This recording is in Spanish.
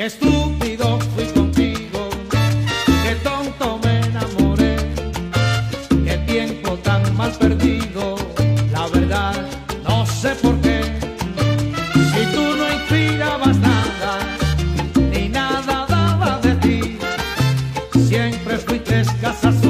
Qué estúpido fui contigo, qué tonto me enamoré, qué tiempo tan mal perdido, la verdad no sé por qué. Si tú no inspirabas nada, ni nada daba de ti, siempre fuiste escasa.